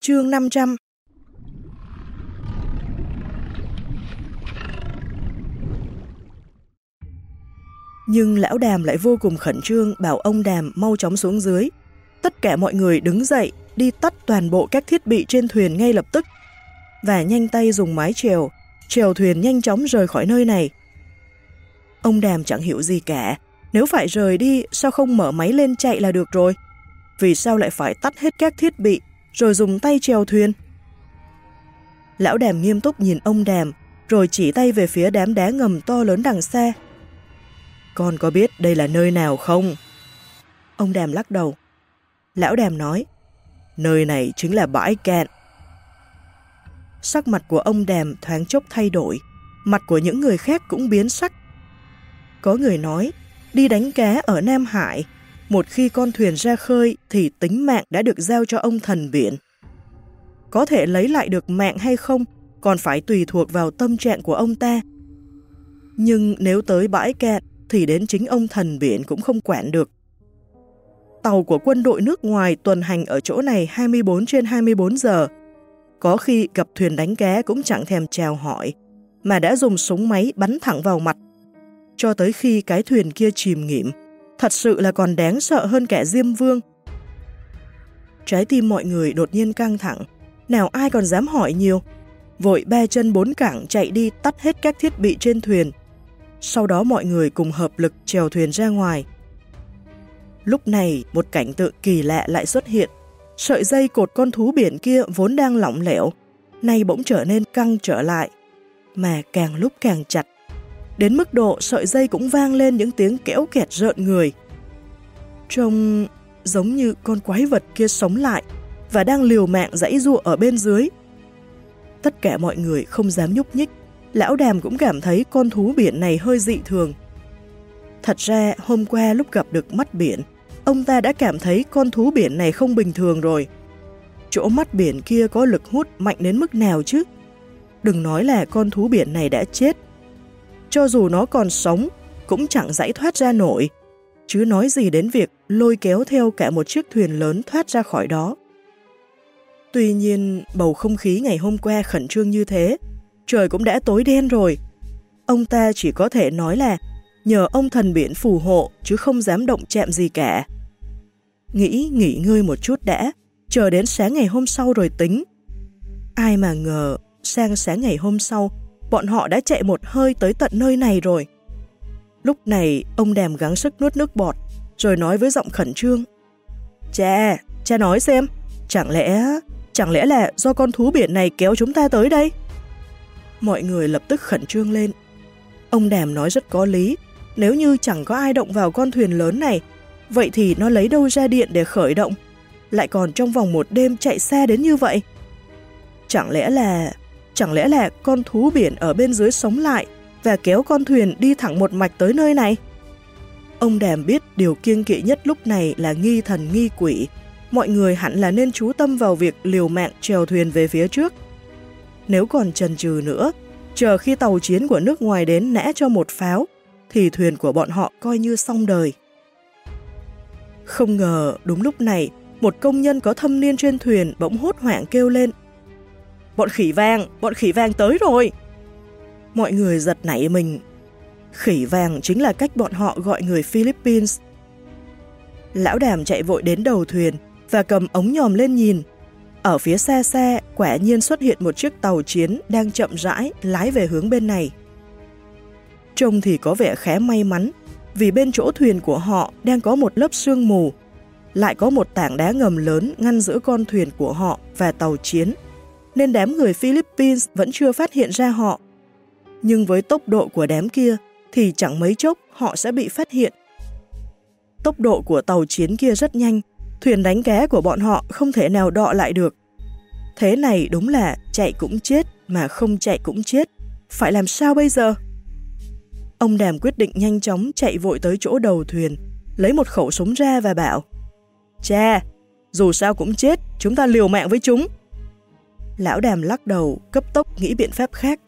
Chương 500 Nhưng lão đàm lại vô cùng khẩn trương bảo ông đàm mau chóng xuống dưới. Tất cả mọi người đứng dậy, đi tắt toàn bộ các thiết bị trên thuyền ngay lập tức. Và nhanh tay dùng mái chèo, chèo thuyền nhanh chóng rời khỏi nơi này. Ông đàm chẳng hiểu gì cả. Nếu phải rời đi, sao không mở máy lên chạy là được rồi? Vì sao lại phải tắt hết các thiết bị, rồi dùng tay chèo thuyền? Lão đàm nghiêm túc nhìn ông đàm, rồi chỉ tay về phía đám đá ngầm to lớn đằng xa. Con có biết đây là nơi nào không? Ông Đàm lắc đầu. Lão Đàm nói, nơi này chính là bãi cạn. Sắc mặt của ông Đàm thoáng chốc thay đổi, mặt của những người khác cũng biến sắc. Có người nói, đi đánh cá ở Nam Hải, một khi con thuyền ra khơi thì tính mạng đã được giao cho ông thần biển. Có thể lấy lại được mạng hay không còn phải tùy thuộc vào tâm trạng của ông ta. Nhưng nếu tới bãi cạn thì đến chính ông thần biển cũng không quản được. Tàu của quân đội nước ngoài tuần hành ở chỗ này 24 trên 24 giờ. Có khi gặp thuyền đánh cá cũng chẳng thèm chào hỏi, mà đã dùng súng máy bắn thẳng vào mặt. Cho tới khi cái thuyền kia chìm nghỉm, thật sự là còn đáng sợ hơn cả Diêm Vương. Trái tim mọi người đột nhiên căng thẳng, nào ai còn dám hỏi nhiều. Vội ba chân bốn cẳng chạy đi tắt hết các thiết bị trên thuyền, sau đó mọi người cùng hợp lực chèo thuyền ra ngoài. Lúc này, một cảnh tượng kỳ lạ lại xuất hiện. Sợi dây cột con thú biển kia vốn đang lỏng lẻo, nay bỗng trở nên căng trở lại, mà càng lúc càng chặt. Đến mức độ sợi dây cũng vang lên những tiếng kéo kẹt rợn người. Trông giống như con quái vật kia sống lại và đang liều mạng dãy ruộng ở bên dưới. Tất cả mọi người không dám nhúc nhích, lão đàm cũng cảm thấy con thú biển này hơi dị thường. Thật ra, hôm qua lúc gặp được mắt biển, ông ta đã cảm thấy con thú biển này không bình thường rồi. Chỗ mắt biển kia có lực hút mạnh đến mức nào chứ? Đừng nói là con thú biển này đã chết. Cho dù nó còn sống, cũng chẳng giải thoát ra nổi, chứ nói gì đến việc lôi kéo theo cả một chiếc thuyền lớn thoát ra khỏi đó. Tuy nhiên, bầu không khí ngày hôm qua khẩn trương như thế, trời cũng đã tối đen rồi. Ông ta chỉ có thể nói là nhờ ông thần biển phù hộ chứ không dám động chạm gì cả. Nghĩ nghỉ ngơi một chút đã, chờ đến sáng ngày hôm sau rồi tính. Ai mà ngờ, sang sáng ngày hôm sau, bọn họ đã chạy một hơi tới tận nơi này rồi. Lúc này, ông đàm gắng sức nuốt nước bọt, rồi nói với giọng khẩn trương. Cha, cha nói xem, chẳng lẽ, chẳng lẽ là do con thú biển này kéo chúng ta tới đây? Mọi người lập tức khẩn trương lên. Ông Đàm nói rất có lý, nếu như chẳng có ai động vào con thuyền lớn này, vậy thì nó lấy đâu ra điện để khởi động? Lại còn trong vòng một đêm chạy xa đến như vậy? Chẳng lẽ là... Chẳng lẽ là con thú biển ở bên dưới sống lại và kéo con thuyền đi thẳng một mạch tới nơi này? Ông Đàm biết điều kiêng kỵ nhất lúc này là nghi thần nghi quỷ. Mọi người hẳn là nên chú tâm vào việc liều mạng trèo thuyền về phía trước nếu còn chần chừ nữa, chờ khi tàu chiến của nước ngoài đến nã cho một pháo, thì thuyền của bọn họ coi như xong đời. Không ngờ, đúng lúc này, một công nhân có thâm niên trên thuyền bỗng hốt hoảng kêu lên. Bọn khỉ vàng, bọn khỉ vàng tới rồi! Mọi người giật nảy mình. Khỉ vàng chính là cách bọn họ gọi người Philippines. Lão đàm chạy vội đến đầu thuyền và cầm ống nhòm lên nhìn. Ở phía xa xa, quả nhiên xuất hiện một chiếc tàu chiến đang chậm rãi lái về hướng bên này. Trông thì có vẻ khá may mắn, vì bên chỗ thuyền của họ đang có một lớp sương mù. lại có một tảng đá ngầm lớn ngăn giữa con thuyền của họ và tàu chiến, nên đám người Philippines vẫn chưa phát hiện ra họ. Nhưng với tốc độ của đám kia thì chẳng mấy chốc họ sẽ bị phát hiện. Tốc độ của tàu chiến kia rất nhanh, thuyền đánh cá của bọn họ không thể nào đọ lại được. Thế này đúng là chạy cũng chết mà không chạy cũng chết. Phải làm sao bây giờ? Ông Đàm quyết định nhanh chóng chạy vội tới chỗ đầu thuyền, lấy một khẩu súng ra và bảo Cha, dù sao cũng chết, chúng ta liều mạng với chúng. Lão Đàm lắc đầu, cấp tốc nghĩ biện pháp khác.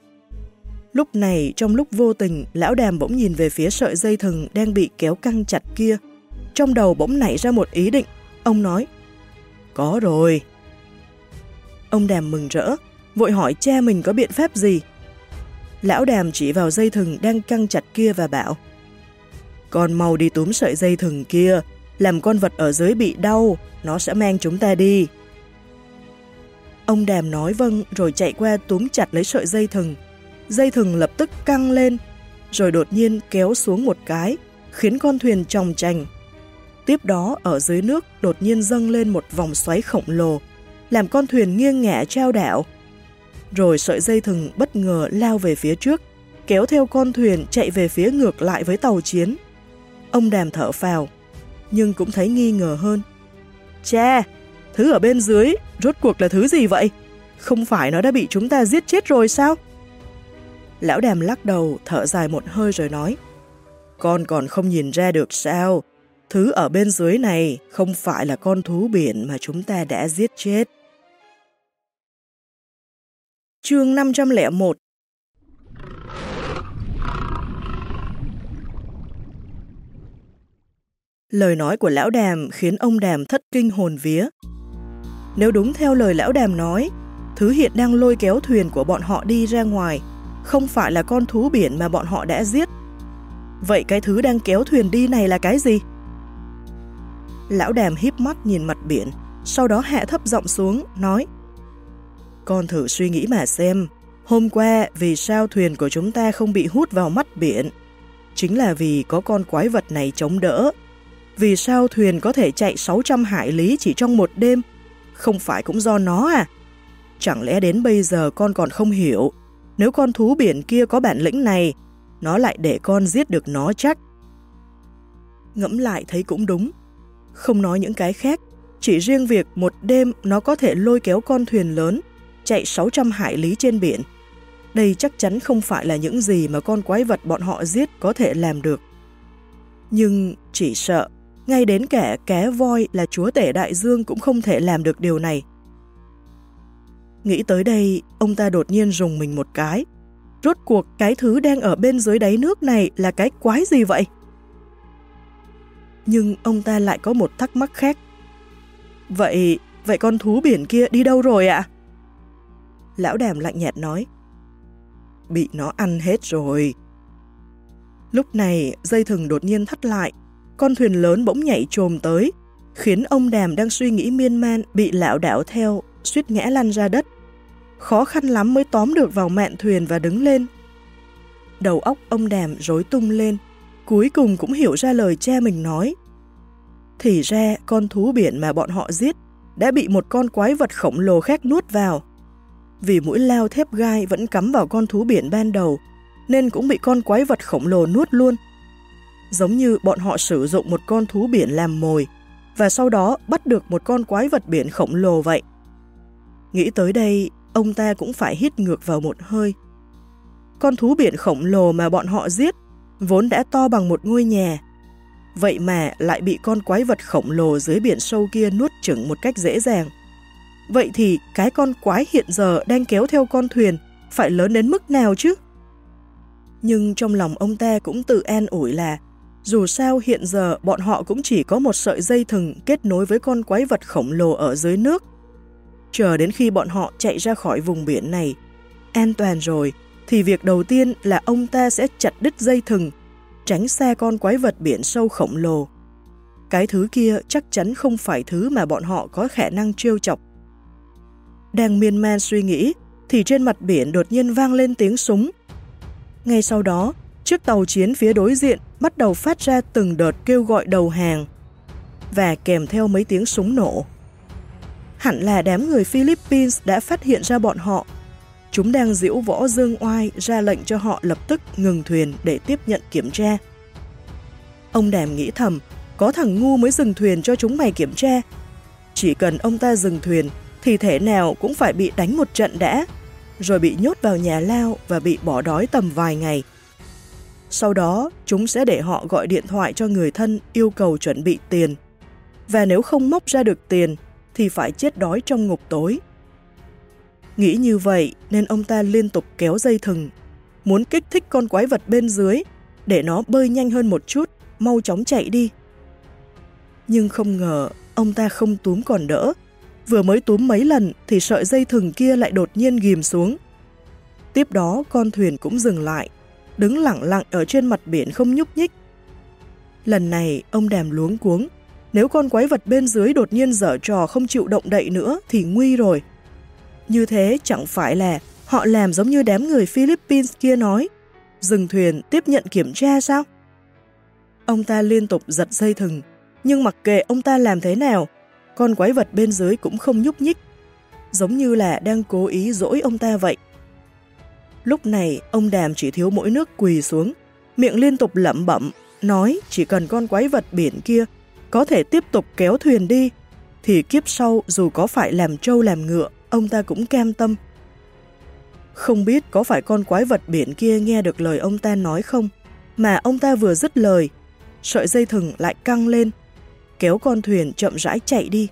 Lúc này, trong lúc vô tình, lão Đàm bỗng nhìn về phía sợi dây thừng đang bị kéo căng chặt kia. Trong đầu bỗng nảy ra một ý định. Ông nói, Có rồi. Ông Đàm mừng rỡ, vội hỏi cha mình có biện pháp gì. Lão Đàm chỉ vào dây thừng đang căng chặt kia và bảo, Con mau đi túm sợi dây thừng kia, làm con vật ở dưới bị đau, nó sẽ mang chúng ta đi. Ông Đàm nói vâng rồi chạy qua túm chặt lấy sợi dây thừng. Dây thừng lập tức căng lên, rồi đột nhiên kéo xuống một cái, khiến con thuyền tròng trành. Tiếp đó ở dưới nước đột nhiên dâng lên một vòng xoáy khổng lồ, làm con thuyền nghiêng ngả trao đảo. Rồi sợi dây thừng bất ngờ lao về phía trước, kéo theo con thuyền chạy về phía ngược lại với tàu chiến. Ông Đàm thở phào, nhưng cũng thấy nghi ngờ hơn. Cha, thứ ở bên dưới, rốt cuộc là thứ gì vậy? Không phải nó đã bị chúng ta giết chết rồi sao? Lão đàm lắc đầu, thở dài một hơi rồi nói. Con còn không nhìn ra được sao? Thứ ở bên dưới này không phải là con thú biển mà chúng ta đã giết chết. Chương 501 Lời nói của lão đàm khiến ông đàm thất kinh hồn vía. Nếu đúng theo lời lão đàm nói, thứ hiện đang lôi kéo thuyền của bọn họ đi ra ngoài, không phải là con thú biển mà bọn họ đã giết. Vậy cái thứ đang kéo thuyền đi này là cái gì? Lão đàm híp mắt nhìn mặt biển, sau đó hạ thấp giọng xuống, nói con thử suy nghĩ mà xem, hôm qua vì sao thuyền của chúng ta không bị hút vào mắt biển? Chính là vì có con quái vật này chống đỡ, vì sao thuyền có thể chạy 600 hải lý chỉ trong một đêm? Không phải cũng do nó à? Chẳng lẽ đến bây giờ con còn không hiểu, nếu con thú biển kia có bản lĩnh này, nó lại để con giết được nó chắc. Ngẫm lại thấy cũng đúng. Không nói những cái khác, chỉ riêng việc một đêm nó có thể lôi kéo con thuyền lớn, chạy 600 hải lý trên biển. Đây chắc chắn không phải là những gì mà con quái vật bọn họ giết có thể làm được. Nhưng chỉ sợ ngay đến kẻ ké voi là chúa tể đại dương cũng không thể làm được điều này. Nghĩ tới đây, ông ta đột nhiên rùng mình một cái. Rốt cuộc cái thứ đang ở bên dưới đáy nước này là cái quái gì vậy? Nhưng ông ta lại có một thắc mắc khác. Vậy, vậy con thú biển kia đi đâu rồi ạ? Lão đàm lạnh nhạt nói. Bị nó ăn hết rồi. Lúc này, dây thừng đột nhiên thắt lại, con thuyền lớn bỗng nhảy trồm tới, khiến ông đàm đang suy nghĩ miên man bị lão đảo theo, suýt ngã lăn ra đất. Khó khăn lắm mới tóm được vào mạn thuyền và đứng lên. Đầu óc ông đàm rối tung lên, cuối cùng cũng hiểu ra lời cha mình nói. Thì ra con thú biển mà bọn họ giết đã bị một con quái vật khổng lồ khác nuốt vào. Vì mũi lao thép gai vẫn cắm vào con thú biển ban đầu, nên cũng bị con quái vật khổng lồ nuốt luôn giống như bọn họ sử dụng một con thú biển làm mồi, và sau đó bắt được một con quái vật biển khổng lồ vậy. Nghĩ tới đây, ông ta cũng phải hít ngược vào một hơi. Con thú biển khổng lồ mà bọn họ giết, vốn đã to bằng một ngôi nhà, vậy mà lại bị con quái vật khổng lồ dưới biển sâu kia nuốt chửng một cách dễ dàng. Vậy thì cái con quái hiện giờ đang kéo theo con thuyền phải lớn đến mức nào chứ? Nhưng trong lòng ông ta cũng tự an ủi là dù sao hiện giờ bọn họ cũng chỉ có một sợi dây thừng kết nối với con quái vật khổng lồ ở dưới nước. Chờ đến khi bọn họ chạy ra khỏi vùng biển này, an toàn rồi, thì việc đầu tiên là ông ta sẽ chặt đứt dây thừng, tránh xa con quái vật biển sâu khổng lồ. Cái thứ kia chắc chắn không phải thứ mà bọn họ có khả năng trêu chọc. Đang miên man suy nghĩ, thì trên mặt biển đột nhiên vang lên tiếng súng. Ngay sau đó, Chiếc tàu chiến phía đối diện bắt đầu phát ra từng đợt kêu gọi đầu hàng. và kèm theo mấy tiếng súng nổ. Hẳn là đám người Philippines đã phát hiện ra bọn họ. Chúng đang diễu võ dương oai ra lệnh cho họ lập tức ngừng thuyền để tiếp nhận kiểm tra. Ông Đàm nghĩ thầm, có thằng ngu mới dừng thuyền cho chúng mày kiểm tra. Chỉ cần ông ta dừng thuyền thì thể nào cũng phải bị đánh một trận đã, rồi bị nhốt vào nhà lao và bị bỏ đói tầm vài ngày. Sau đó, chúng sẽ để họ gọi điện thoại cho người thân yêu cầu chuẩn bị tiền. Và nếu không móc ra được tiền, thì phải chết đói trong ngục tối. Nghĩ như vậy nên ông ta liên tục kéo dây thừng, muốn kích thích con quái vật bên dưới để nó bơi nhanh hơn một chút, mau chóng chạy đi. Nhưng không ngờ ông ta không túm còn đỡ, vừa mới túm mấy lần thì sợi dây thừng kia lại đột nhiên ghim xuống. Tiếp đó con thuyền cũng dừng lại, đứng lặng lặng ở trên mặt biển không nhúc nhích. Lần này ông đàm luống cuống, nếu con quái vật bên dưới đột nhiên dở trò không chịu động đậy nữa thì nguy rồi. Như thế chẳng phải là họ làm giống như đám người Philippines kia nói, dừng thuyền tiếp nhận kiểm tra sao? Ông ta liên tục giật dây thừng, nhưng mặc kệ ông ta làm thế nào, con quái vật bên dưới cũng không nhúc nhích, giống như là đang cố ý dỗi ông ta vậy. Lúc này, ông Đàm chỉ thiếu mỗi nước quỳ xuống, miệng liên tục lẩm bẩm, nói chỉ cần con quái vật biển kia có thể tiếp tục kéo thuyền đi, thì kiếp sau dù có phải làm trâu làm ngựa, ông ta cũng cam tâm. Không biết có phải con quái vật biển kia nghe được lời ông ta nói không, mà ông ta vừa dứt lời, sợi dây thừng lại căng lên, kéo con thuyền chậm rãi chạy đi.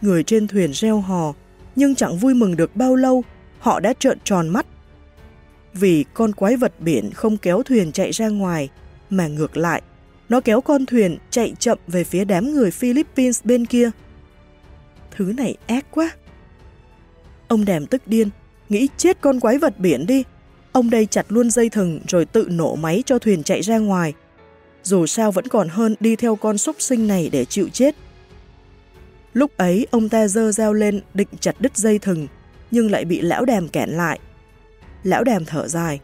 Người trên thuyền reo hò, nhưng chẳng vui mừng được bao lâu, họ đã trợn tròn mắt. Vì con quái vật biển không kéo thuyền chạy ra ngoài, mà ngược lại, nó kéo con thuyền chạy chậm về phía đám người Philippines bên kia. Thứ này ác quá. Ông đàm tức điên, nghĩ chết con quái vật biển đi. Ông đây chặt luôn dây thừng rồi tự nổ máy cho thuyền chạy ra ngoài. Dù sao vẫn còn hơn đi theo con súc sinh này để chịu chết. Lúc ấy ông ta dơ dao lên định chặt đứt dây thừng, nhưng lại bị lão đàm cản lại. Lão đàm thở dài.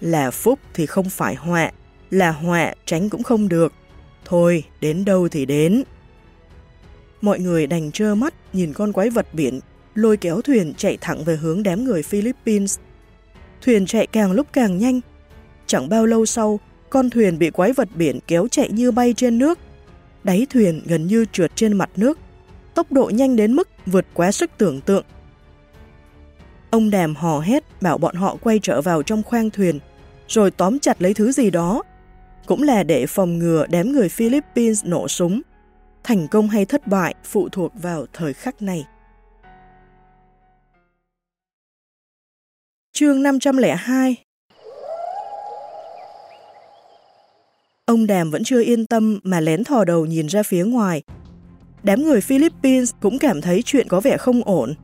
Là phúc thì không phải họa, là họa tránh cũng không được. Thôi, đến đâu thì đến. Mọi người đành trơ mắt nhìn con quái vật biển lôi kéo thuyền chạy thẳng về hướng đám người Philippines. Thuyền chạy càng lúc càng nhanh. Chẳng bao lâu sau, con thuyền bị quái vật biển kéo chạy như bay trên nước. Đáy thuyền gần như trượt trên mặt nước, tốc độ nhanh đến mức vượt quá sức tưởng tượng. Ông đàm hò hét bảo bọn họ quay trở vào trong khoang thuyền, rồi tóm chặt lấy thứ gì đó cũng là để phòng ngừa đám người Philippines nổ súng. Thành công hay thất bại phụ thuộc vào thời khắc này. Chương 502 Ông Đàm vẫn chưa yên tâm mà lén thò đầu nhìn ra phía ngoài. Đám người Philippines cũng cảm thấy chuyện có vẻ không ổn.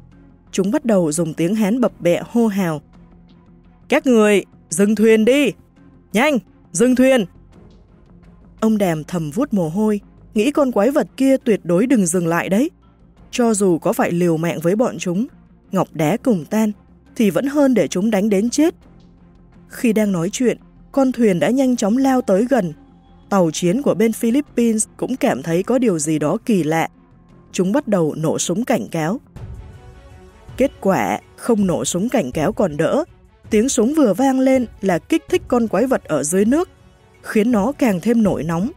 Chúng bắt đầu dùng tiếng Hán bập bẹ hô hào. Các người, dừng thuyền đi! Nhanh, dừng thuyền! Ông Đàm thầm vuốt mồ hôi, nghĩ con quái vật kia tuyệt đối đừng dừng lại đấy. Cho dù có phải liều mạng với bọn chúng, ngọc đá cùng tan, thì vẫn hơn để chúng đánh đến chết. Khi đang nói chuyện, con thuyền đã nhanh chóng lao tới gần. Tàu chiến của bên Philippines cũng cảm thấy có điều gì đó kỳ lạ. Chúng bắt đầu nổ súng cảnh cáo. Kết quả, không nổ súng cảnh cáo còn đỡ. Tiếng súng vừa vang lên là kích thích con quái vật ở dưới nước khiến nó càng thêm nổi nóng.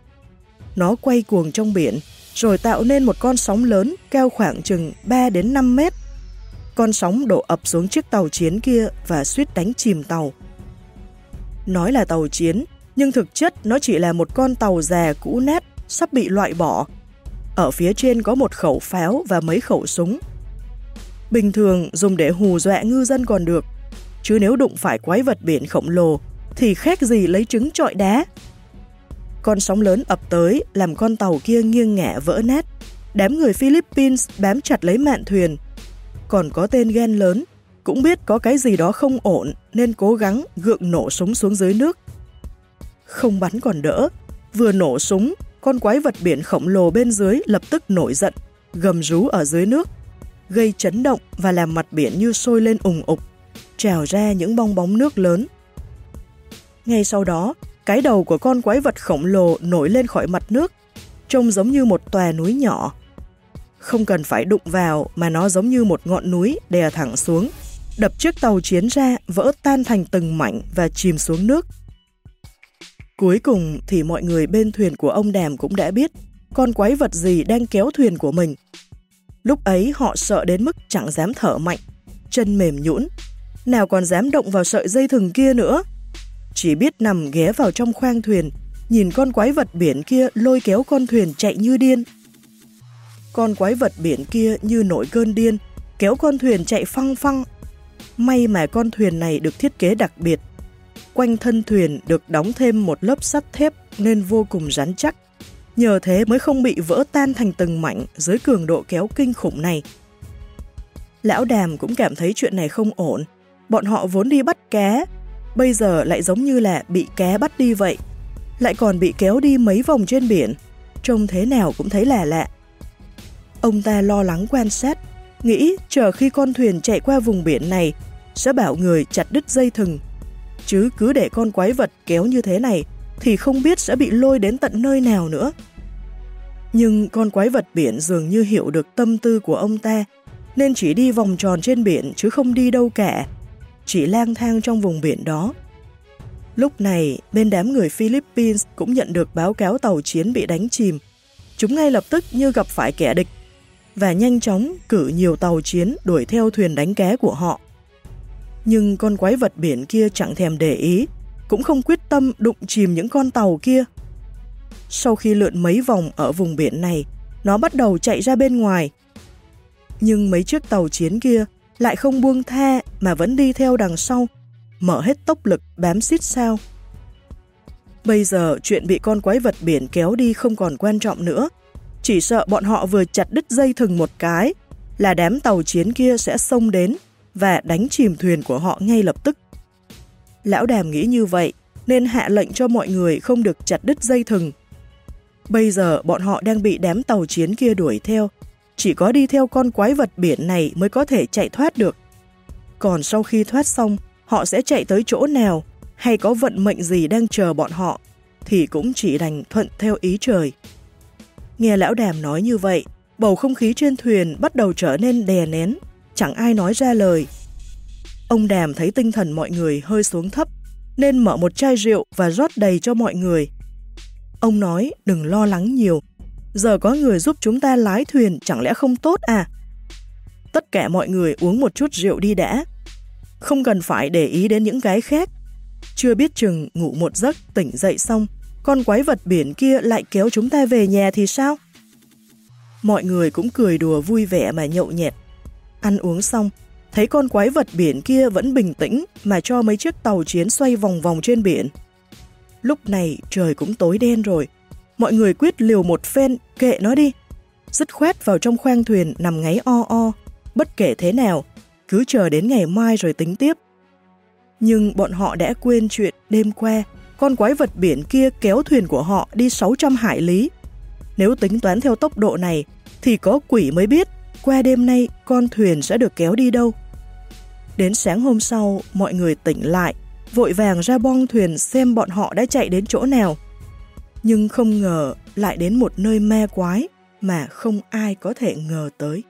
Nó quay cuồng trong biển, rồi tạo nên một con sóng lớn cao khoảng chừng 3 đến 5 mét. Con sóng đổ ập xuống chiếc tàu chiến kia và suýt đánh chìm tàu. Nói là tàu chiến, nhưng thực chất nó chỉ là một con tàu già cũ nát sắp bị loại bỏ. Ở phía trên có một khẩu pháo và mấy khẩu súng. Bình thường dùng để hù dọa ngư dân còn được, chứ nếu đụng phải quái vật biển khổng lồ thì khác gì lấy trứng trọi đá. Con sóng lớn ập tới làm con tàu kia nghiêng ngả vỡ nát. Đám người Philippines bám chặt lấy mạn thuyền. Còn có tên ghen lớn, cũng biết có cái gì đó không ổn nên cố gắng gượng nổ súng xuống dưới nước. Không bắn còn đỡ, vừa nổ súng, con quái vật biển khổng lồ bên dưới lập tức nổi giận, gầm rú ở dưới nước, gây chấn động và làm mặt biển như sôi lên ủng ục, trào ra những bong bóng nước lớn ngay sau đó, cái đầu của con quái vật khổng lồ nổi lên khỏi mặt nước. trông giống như một tòa núi nhỏ. Không cần phải đụng vào mà nó giống như một ngọn núi đè thẳng xuống, đập chiếc tàu chiến ra vỡ tan thành từng mảnh và chìm xuống nước. Cuối cùng thì mọi người bên thuyền của ông Đàm cũng đã biết con quái vật gì đang kéo thuyền của mình. Lúc ấy họ sợ đến mức chẳng dám thở mạnh, chân mềm nhũn, nào còn dám động vào sợi dây thừng kia nữa. Chỉ biết nằm ghé vào trong khoang thuyền, nhìn con quái vật biển kia lôi kéo con thuyền chạy như điên. Con quái vật biển kia như nổi cơn điên, kéo con thuyền chạy phăng phăng. May mà con thuyền này được thiết kế đặc biệt. Quanh thân thuyền được đóng thêm một lớp sắt thép nên vô cùng rắn chắc. Nhờ thế mới không bị vỡ tan thành từng mảnh dưới cường độ kéo kinh khủng này. Lão Đàm cũng cảm thấy chuyện này không ổn. Bọn họ vốn đi bắt cá, bây giờ lại giống như là bị cá bắt đi vậy. Lại còn bị kéo đi mấy vòng trên biển, trông thế nào cũng thấy lạ lạ. Ông ta lo lắng quan sát, nghĩ chờ khi con thuyền chạy qua vùng biển này, sẽ bảo người chặt đứt dây thừng. Chứ cứ để con quái vật kéo như thế này, thì không biết sẽ bị lôi đến tận nơi nào nữa. Nhưng con quái vật biển dường như hiểu được tâm tư của ông ta, nên chỉ đi vòng tròn trên biển chứ không đi đâu cả, chỉ lang thang trong vùng biển đó. Lúc này, bên đám người Philippines cũng nhận được báo cáo tàu chiến bị đánh chìm. Chúng ngay lập tức như gặp phải kẻ địch và nhanh chóng cử nhiều tàu chiến đuổi theo thuyền đánh cá của họ. Nhưng con quái vật biển kia chẳng thèm để ý, cũng không quyết tâm đụng chìm những con tàu kia. Sau khi lượn mấy vòng ở vùng biển này, nó bắt đầu chạy ra bên ngoài. Nhưng mấy chiếc tàu chiến kia lại không buông tha mà vẫn đi theo đằng sau, mở hết tốc lực bám xít sao. Bây giờ chuyện bị con quái vật biển kéo đi không còn quan trọng nữa, chỉ sợ bọn họ vừa chặt đứt dây thừng một cái là đám tàu chiến kia sẽ xông đến và đánh chìm thuyền của họ ngay lập tức. Lão đàm nghĩ như vậy nên hạ lệnh cho mọi người không được chặt đứt dây thừng. Bây giờ bọn họ đang bị đám tàu chiến kia đuổi theo, chỉ có đi theo con quái vật biển này mới có thể chạy thoát được. Còn sau khi thoát xong, họ sẽ chạy tới chỗ nào hay có vận mệnh gì đang chờ bọn họ, thì cũng chỉ đành thuận theo ý trời. Nghe lão đàm nói như vậy, bầu không khí trên thuyền bắt đầu trở nên đè nén, chẳng ai nói ra lời. Ông đàm thấy tinh thần mọi người hơi xuống thấp, nên mở một chai rượu và rót đầy cho mọi người. Ông nói đừng lo lắng nhiều, giờ có người giúp chúng ta lái thuyền chẳng lẽ không tốt à? Tất cả mọi người uống một chút rượu đi đã. Không cần phải để ý đến những cái khác. Chưa biết chừng ngủ một giấc tỉnh dậy xong con quái vật biển kia lại kéo chúng ta về nhà thì sao? Mọi người cũng cười đùa vui vẻ mà nhậu nhẹt. Ăn uống xong, thấy con quái vật biển kia vẫn bình tĩnh mà cho mấy chiếc tàu chiến xoay vòng vòng trên biển. Lúc này trời cũng tối đen rồi, mọi người quyết liều một phen kệ nó đi. Dứt khoét vào trong khoang thuyền nằm ngáy o o, bất kể thế nào, cứ chờ đến ngày mai rồi tính tiếp. Nhưng bọn họ đã quên chuyện đêm qua con quái vật biển kia kéo thuyền của họ đi 600 hải lý. Nếu tính toán theo tốc độ này, thì có quỷ mới biết qua đêm nay con thuyền sẽ được kéo đi đâu. Đến sáng hôm sau, mọi người tỉnh lại, vội vàng ra bong thuyền xem bọn họ đã chạy đến chỗ nào. Nhưng không ngờ lại đến một nơi ma quái mà không ai có thể ngờ tới.